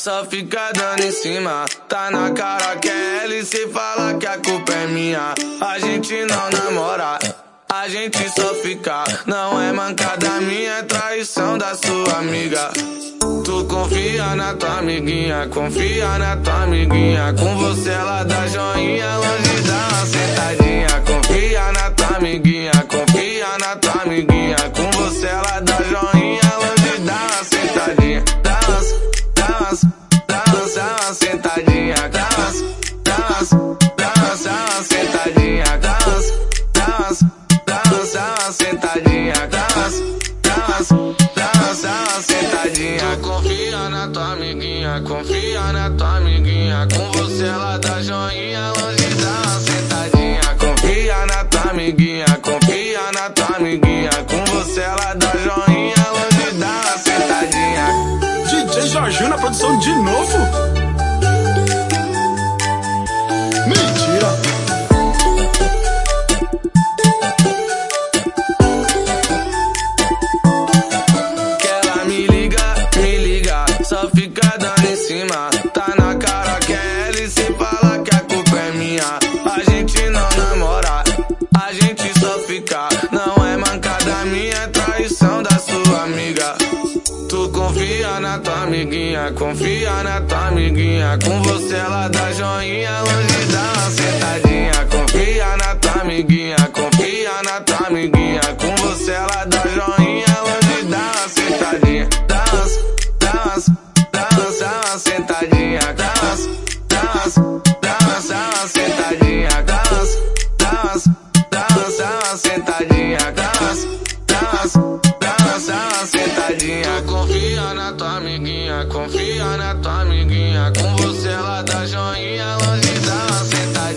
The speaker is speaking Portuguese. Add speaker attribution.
Speaker 1: só fica dando em cima. Tá na cara que é ela e cê fala que a culpa é minha. A gente não namora. A gente só fica, não é mancada minha, é traição da sua amiga. Tu confia na tua amiguinha, confia na tua amiguinha. Com você ela dá joinha, longe dá uma sentadinha. Confia na tua amiguinha, confia na tua amiguinha. Confia na tua amiguinha. Com você ela dá joinha, longe dá uma sentadinha. Confia na tua amiguinha, confia na tua amiguinha. Com você ela dá joinha, longe dá uma sentadinha.
Speaker 2: DJ Jorginho na produção de novo?
Speaker 1: Amiga. Tu confia na tua amiguinha, confia na tua amiguinha. Com você ela dá joinha, longe dá uma sentadinha. Confia na tua amiguinha, confia na tua amiguinha. Com você ela dá joinha, longe dá uma sentadinha. Dá umas, dá uma sentadinha. Dá umas, dá uma sentadinha. Dá umas, dá uma sentadinha. Tua amiguinha, confia na tua amiguinha. Com você ela dá joinha, longe dá uma.